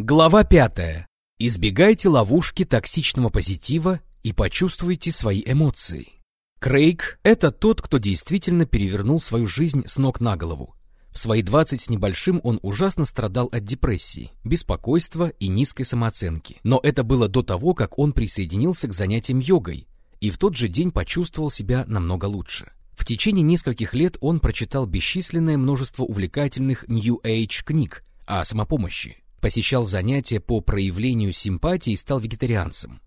Глава пятая. Избегайте ловушки токсичного позитива и почувствуйте свои эмоции. Крейг – это тот, кто действительно перевернул свою жизнь с ног на голову. В свои 20 с небольшим он ужасно страдал от депрессии, беспокойства и низкой самооценки. Но это было до того, как он присоединился к занятиям йогой, и в тот же день почувствовал себя намного лучше. В течение нескольких лет он прочитал бесчисленное множество увлекательных New Age книг о самопомощи, посещал занятия по проявлению симпатии и стал вегетарианцем.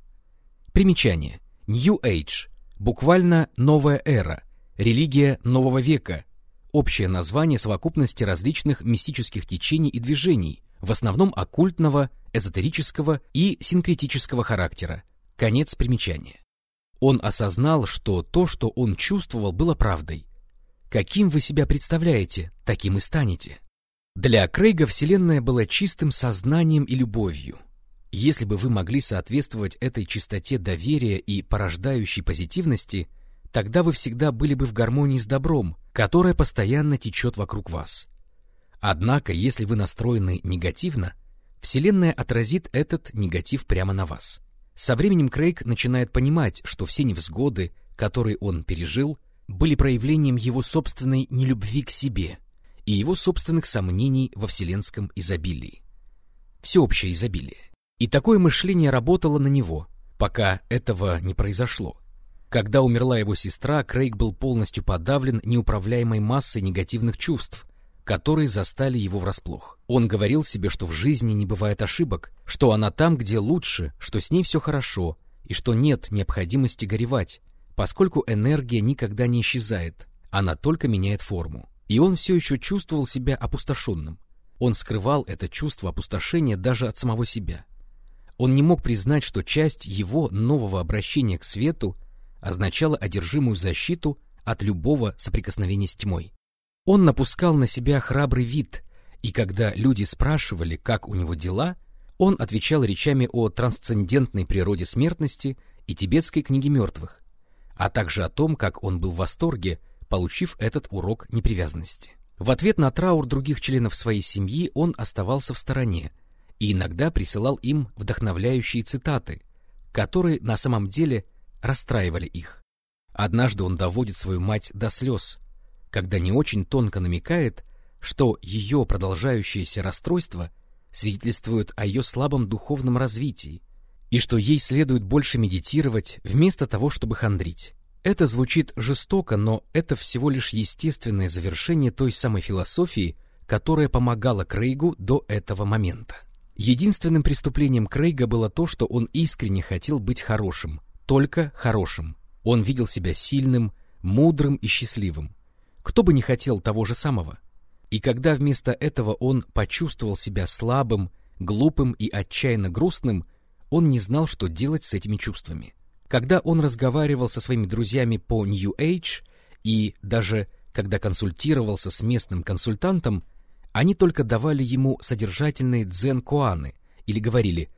Примечание. New Age. Буквально новая эра. Религия нового века. Общее название совокупности различных мистических течений и движений, в основном оккультного, эзотерического и синкретического характера. Конец примечания. Он осознал, что то, что он чувствовал, было правдой. Каким вы себя представляете, таким и станете. Для Крейга Вселенная была чистым сознанием и любовью. Если бы вы могли соответствовать этой чистоте доверия и порождающей позитивности, тогда вы всегда были бы в гармонии с добром, которое постоянно течет вокруг вас. Однако, если вы настроены негативно, Вселенная отразит этот негатив прямо на вас. Со временем Крейг начинает понимать, что все невзгоды, которые он пережил, были проявлением его собственной нелюбви к себе – и его собственных сомнений во вселенском изобилии. Всеобщее изобилие. И такое мышление работало на него, пока этого не произошло. Когда умерла его сестра, Крейг был полностью подавлен неуправляемой массой негативных чувств, которые застали его врасплох. Он говорил себе, что в жизни не бывает ошибок, что она там, где лучше, что с ней все хорошо, и что нет необходимости горевать, поскольку энергия никогда не исчезает, она только меняет форму и он все еще чувствовал себя опустошенным. Он скрывал это чувство опустошения даже от самого себя. Он не мог признать, что часть его нового обращения к свету означала одержимую защиту от любого соприкосновения с тьмой. Он напускал на себя храбрый вид, и когда люди спрашивали, как у него дела, он отвечал речами о трансцендентной природе смертности и тибетской книге мертвых, а также о том, как он был в восторге получив этот урок непривязанности. В ответ на траур других членов своей семьи он оставался в стороне и иногда присылал им вдохновляющие цитаты, которые на самом деле расстраивали их. Однажды он доводит свою мать до слез, когда не очень тонко намекает, что ее продолжающееся расстройство свидетельствует о ее слабом духовном развитии и что ей следует больше медитировать вместо того, чтобы хандрить. Это звучит жестоко, но это всего лишь естественное завершение той самой философии, которая помогала Крейгу до этого момента. Единственным преступлением Крейга было то, что он искренне хотел быть хорошим, только хорошим. Он видел себя сильным, мудрым и счастливым. Кто бы не хотел того же самого? И когда вместо этого он почувствовал себя слабым, глупым и отчаянно грустным, он не знал, что делать с этими чувствами. Когда он разговаривал со своими друзьями по New Age и даже когда консультировался с местным консультантом, они только давали ему содержательные дзен-куаны или говорили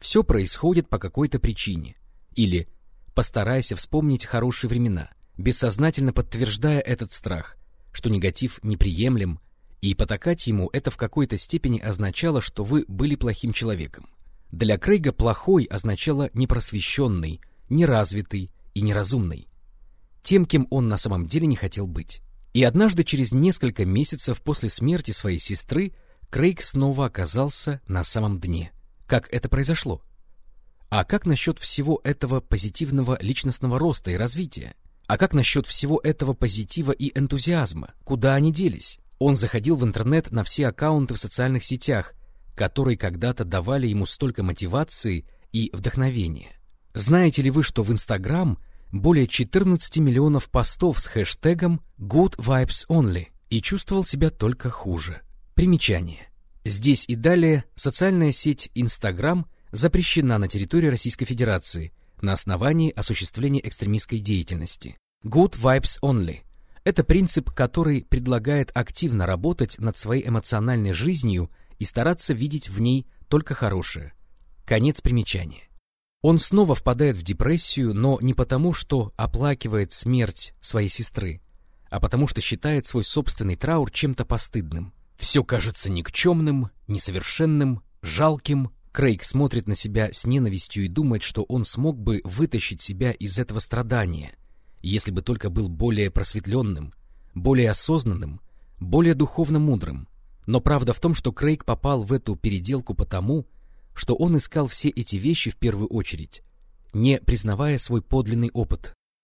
«все происходит по какой-то причине» или «постарайся вспомнить хорошие времена», бессознательно подтверждая этот страх, что негатив неприемлем, и потакать ему это в какой-то степени означало, что вы были плохим человеком. Для Крейга плохой означало непросвещенный, неразвитый и неразумный. Тем, кем он на самом деле не хотел быть. И однажды через несколько месяцев после смерти своей сестры Крейг снова оказался на самом дне. Как это произошло? А как насчет всего этого позитивного личностного роста и развития? А как насчет всего этого позитива и энтузиазма? Куда они делись? Он заходил в интернет на все аккаунты в социальных сетях, которые когда-то давали ему столько мотивации и вдохновения. Знаете ли вы, что в Инстаграм более 14 миллионов постов с хэштегом Good Vibes Only и чувствовал себя только хуже? Примечание. Здесь и далее социальная сеть Инстаграм запрещена на территории Российской Федерации на основании осуществления экстремистской деятельности. Good Vibes Only – это принцип, который предлагает активно работать над своей эмоциональной жизнью и стараться видеть в ней только хорошее. Конец примечания. Он снова впадает в депрессию, но не потому, что оплакивает смерть своей сестры, а потому что считает свой собственный траур чем-то постыдным. Все кажется никчемным, несовершенным жалким, Крейг смотрит на себя с ненавистью и думает, что он смог бы вытащить себя из этого страдания, если бы только был более просветленным, более осознанным, более духовно мудрым. Но правда в том, что Крейг попал в эту переделку потому, что он искал все эти вещи в первую очередь, не признавая свой подлинный опыт.